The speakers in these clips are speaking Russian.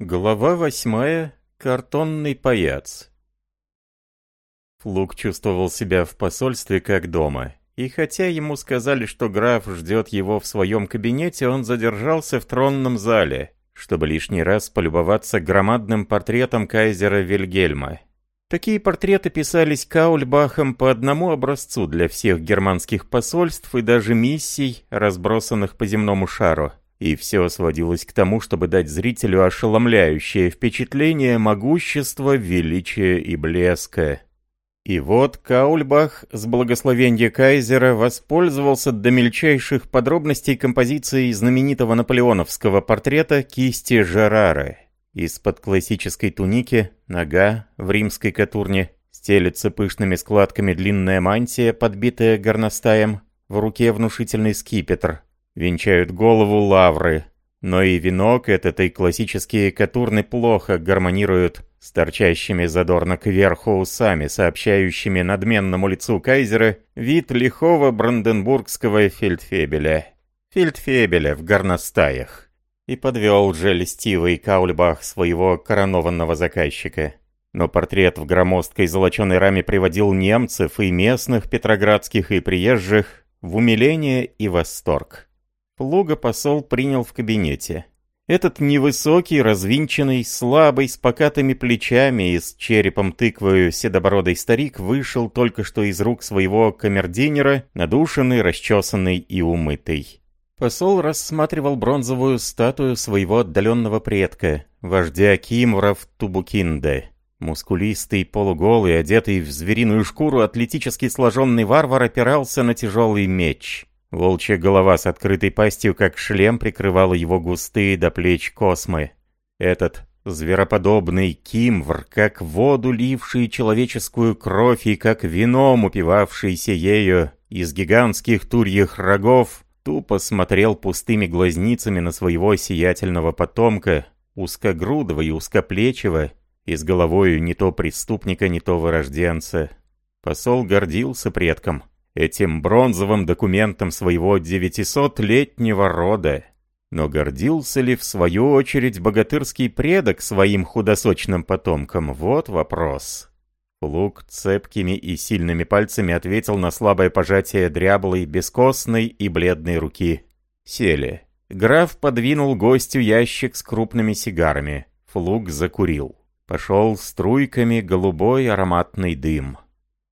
Глава восьмая. Картонный паяц. Флук чувствовал себя в посольстве как дома. И хотя ему сказали, что граф ждет его в своем кабинете, он задержался в тронном зале, чтобы лишний раз полюбоваться громадным портретом кайзера Вильгельма. Такие портреты писались Каульбахом по одному образцу для всех германских посольств и даже миссий, разбросанных по земному шару. И все сводилось к тому, чтобы дать зрителю ошеломляющее впечатление могущества, величия и блеска. И вот Каульбах с благословения Кайзера воспользовался до мельчайших подробностей композицией знаменитого наполеоновского портрета кисти Жерары. Из-под классической туники, нога в римской катурне, стелется пышными складками длинная мантия, подбитая горностаем, в руке внушительный скипетр, венчают голову лавры. Но и венок этот, и классические катурны плохо гармонируют с торчащими задорно кверху усами, сообщающими надменному лицу кайзера вид лихого бранденбургского фельдфебеля. Фельдфебеля в горностаях. И подвел же льстивый Каульбах своего коронованного заказчика. Но портрет в громоздкой золоченой раме приводил немцев и местных петроградских и приезжих в умиление и восторг. Плуга посол принял в кабинете. Этот невысокий, развинченный, слабый, с покатыми плечами и с черепом тыквою седобородый старик вышел только что из рук своего камердинера, надушенный, расчесанный и умытый. Посол рассматривал бронзовую статую своего отдаленного предка, вождя Кимвров Тубукинде. Мускулистый, полуголый, одетый в звериную шкуру, атлетически сложенный варвар опирался на тяжелый меч. Волчья голова с открытой пастью, как шлем, прикрывала его густые до плеч космы. Этот звероподобный кимвр, как воду ливший человеческую кровь и как вином упивавшийся ею из гигантских турьих рогов, тупо смотрел пустыми глазницами на своего сиятельного потомка, узкогрудого и узкоплечего, и с головою не то преступника, не то вырожденца. Посол гордился предком этим бронзовым документом своего девятисотлетнего рода. Но гордился ли в свою очередь богатырский предок своим худосочным потомкам? Вот вопрос. Лук цепкими и сильными пальцами ответил на слабое пожатие дряблой, бескостной и бледной руки. Сели. Граф подвинул гостю ящик с крупными сигарами. Флук закурил. Пошел струйками голубой ароматный дым.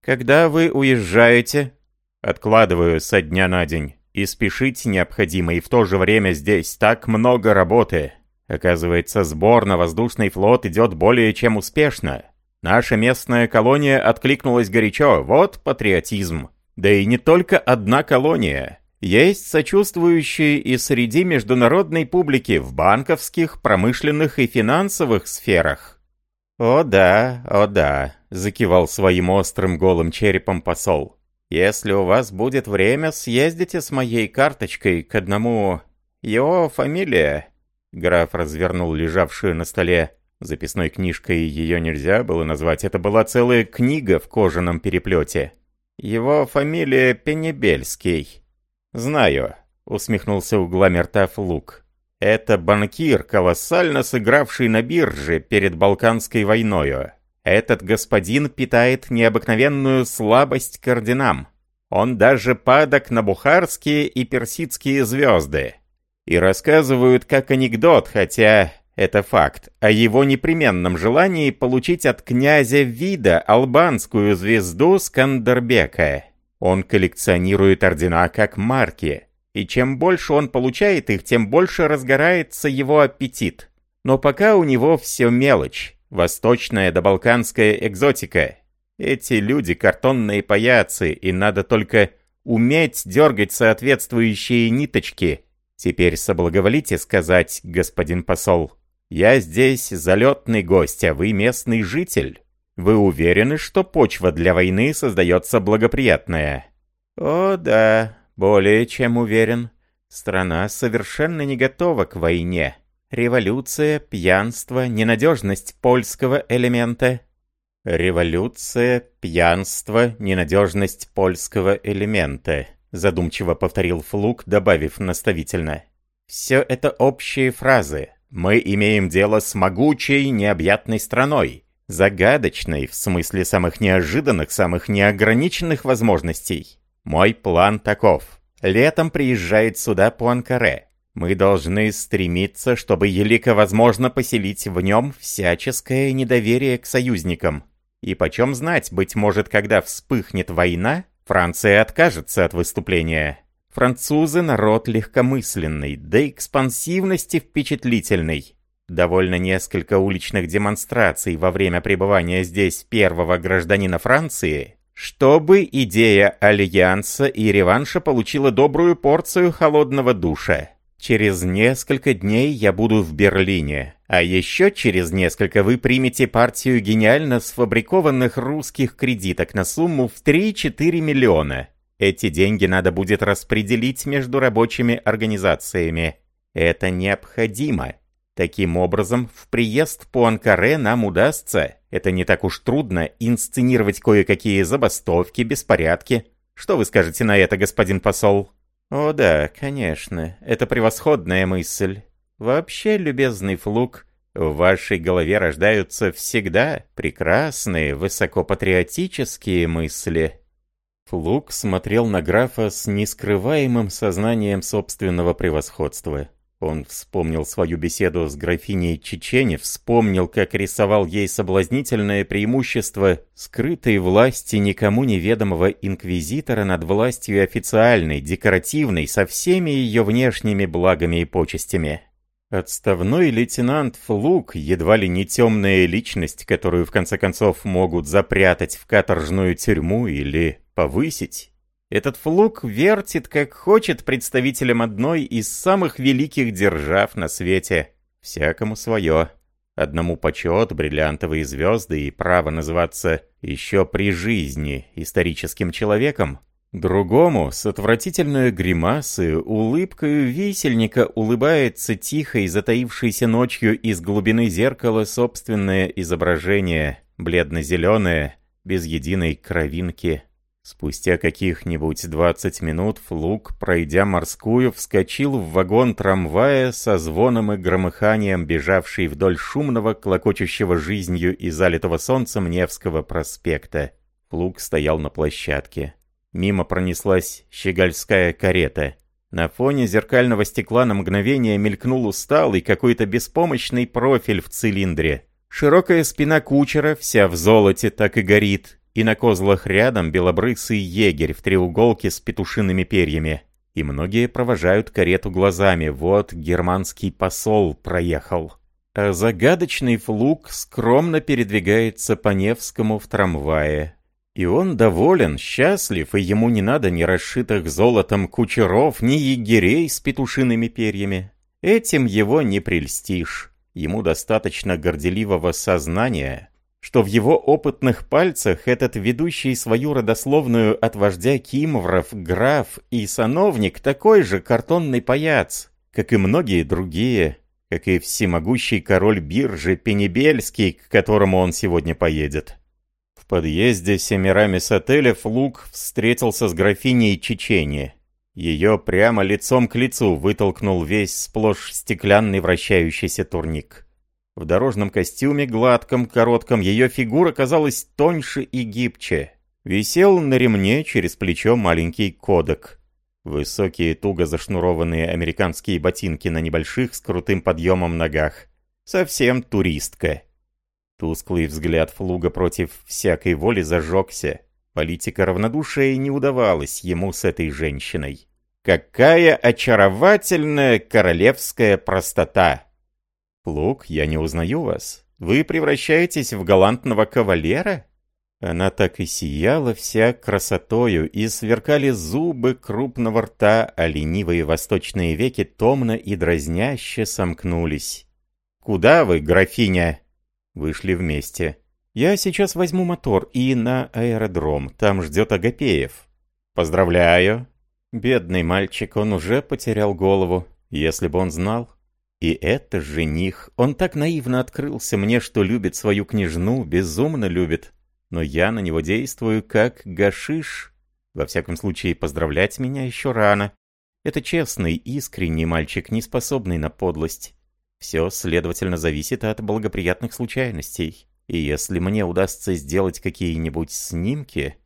«Когда вы уезжаете?» Откладываю со дня на день. И спешить необходимо, и в то же время здесь так много работы. Оказывается, сбор на воздушный флот идет более чем успешно. Наша местная колония откликнулась горячо, вот патриотизм. Да и не только одна колония. Есть сочувствующие и среди международной публики в банковских, промышленных и финансовых сферах. «О да, о да», — закивал своим острым голым черепом посол. Если у вас будет время, съездите с моей карточкой к одному... Его фамилия...» Граф развернул лежавшую на столе записной книжкой, ее нельзя было назвать, это была целая книга в кожаном переплете. «Его фамилия Пенебельский». «Знаю», — усмехнулся углами рта Флук. «Это банкир, колоссально сыгравший на бирже перед Балканской войною. Этот господин питает необыкновенную слабость к орденам. Он даже падок на бухарские и персидские звезды. И рассказывают как анекдот, хотя это факт, о его непременном желании получить от князя Вида албанскую звезду Скандербека. Он коллекционирует ордена как марки, и чем больше он получает их, тем больше разгорается его аппетит. Но пока у него все мелочь. Восточная да балканская экзотика. Эти люди картонные паяцы, и надо только уметь дергать соответствующие ниточки. Теперь соблаговолите сказать, господин посол, я здесь залетный гость, а вы местный житель. Вы уверены, что почва для войны создается благоприятная? О, да, более чем уверен. Страна совершенно не готова к войне. Революция, пьянство, ненадежность польского элемента. Революция, пьянство, ненадежность польского элемента, задумчиво повторил Флук, добавив наставительно. Все это общие фразы. Мы имеем дело с могучей, необъятной страной, загадочной в смысле самых неожиданных, самых неограниченных возможностей. Мой план таков. Летом приезжает сюда Пуанкаре. Мы должны стремиться, чтобы елико возможно поселить в нем всяческое недоверие к союзникам. И почем знать, быть может, когда вспыхнет война, Франция откажется от выступления. Французы народ легкомысленный, до экспансивности впечатлительный. Довольно несколько уличных демонстраций во время пребывания здесь первого гражданина Франции, чтобы идея альянса и реванша получила добрую порцию холодного душа. Через несколько дней я буду в Берлине, а еще через несколько вы примете партию гениально сфабрикованных русских кредиток на сумму в 3-4 миллиона. Эти деньги надо будет распределить между рабочими организациями. Это необходимо. Таким образом, в приезд по Анкаре нам удастся, это не так уж трудно, инсценировать кое-какие забастовки, беспорядки. Что вы скажете на это, господин посол? О да, конечно, это превосходная мысль. Вообще, любезный Флук, в вашей голове рождаются всегда прекрасные, высокопатриотические мысли. Флук смотрел на графа с нескрываемым сознанием собственного превосходства. Он вспомнил свою беседу с графиней Чечени, вспомнил, как рисовал ей соблазнительное преимущество скрытой власти никому неведомого инквизитора над властью официальной, декоративной, со всеми ее внешними благами и почестями. Отставной лейтенант Флук, едва ли не темная личность, которую в конце концов могут запрятать в каторжную тюрьму или повысить, этот флук вертит, как хочет, представителем одной из самых великих держав на свете. Всякому свое. Одному почет, бриллиантовые звезды и право называться еще при жизни историческим человеком. Другому с отвратительной гримасой, улыбкой висельника улыбается тихо и затаившейся ночью из глубины зеркала собственное изображение, бледно-зеленое, без единой кровинки. Спустя каких-нибудь 20 минут Флук, пройдя морскую, вскочил в вагон трамвая со звоном и громыханием, бежавший вдоль шумного, клокочущего жизнью и залитого солнцем Невского проспекта. Флук стоял на площадке. Мимо пронеслась щегольская карета. На фоне зеркального стекла на мгновение мелькнул усталый какой-то беспомощный профиль в цилиндре. Широкая спина кучера, вся в золоте, так и горит, и на козлах рядом белобрысый егерь в треуголке с петушиными перьями. И многие провожают карету глазами, вот германский посол проехал. А загадочный флук скромно передвигается по Невскому в трамвае. И он доволен, счастлив, и ему не надо ни расшитых золотом кучеров, ни егерей с петушиными перьями. Этим его не прельстишь. Ему достаточно горделивого сознания, что в его опытных пальцах этот ведущий свою родословную от вождя Кимвров граф и сановник такой же картонный паяц, как и многие другие, как и всемогущий король биржи Пенебельский, к которому он сегодня поедет. В подъезде Семирамис отеля Флук встретился с графиней Чечени. Ее прямо лицом к лицу вытолкнул весь сплошь стеклянный вращающийся турник. В дорожном костюме, гладком, коротком, ее фигура казалась тоньше и гибче. Висел на ремне через плечо маленький кодек. Высокие, туго зашнурованные американские ботинки на небольших с крутым подъемом ногах. Совсем туристка. Тусклый взгляд флуга против всякой воли зажегся. Политика равнодушия не удавалась ему с этой женщиной. Какая очаровательная королевская простота! «Лук, я не узнаю вас. Вы превращаетесь в галантного кавалера?» Она так и сияла вся красотою, и сверкали зубы крупного рта, а ленивые восточные веки томно и дразняще сомкнулись. «Куда вы, графиня?» Вышли вместе. «Я сейчас возьму мотор и на аэродром. Там ждет Агапеев». «Поздравляю». Бедный мальчик, он уже потерял голову. Если бы он знал. И это жених. Он так наивно открылся мне, что любит свою княжну, безумно любит. Но я на него действую как гашиш. Во всяком случае, поздравлять меня еще рано. Это честный, искренний мальчик, не способный на подлость. Все, следовательно, зависит от благоприятных случайностей. И если мне удастся сделать какие-нибудь снимки...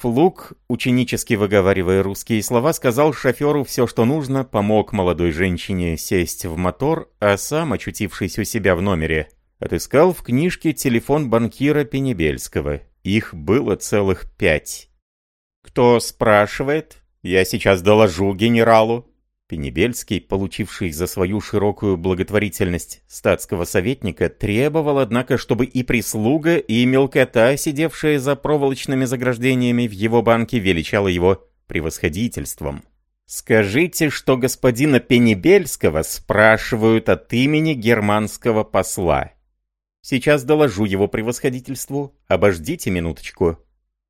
Флук, ученически выговаривая русские слова, сказал шоферу все, что нужно, помог молодой женщине сесть в мотор, а сам, очутившись у себя в номере, отыскал в книжке телефон банкира Пенебельского. Их было целых пять. «Кто спрашивает? Я сейчас доложу генералу», Пенебельский, получивший за свою широкую благотворительность статского советника, требовал, однако, чтобы и прислуга, и мелкота, сидевшая за проволочными заграждениями в его банке, величала его превосходительством. «Скажите, что господина Пенебельского спрашивают от имени германского посла. Сейчас доложу его превосходительству. Обождите минуточку».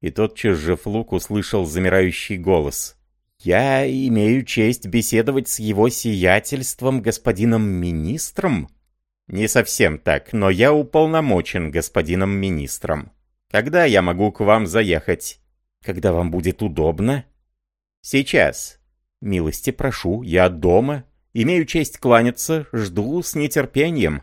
И тотчас же Флук услышал замирающий голос — «Я имею честь беседовать с его сиятельством, господином министром?» «Не совсем так, но я уполномочен господином министром. Когда я могу к вам заехать?» «Когда вам будет удобно?» «Сейчас. Милости прошу, я дома. Имею честь кланяться, жду с нетерпением».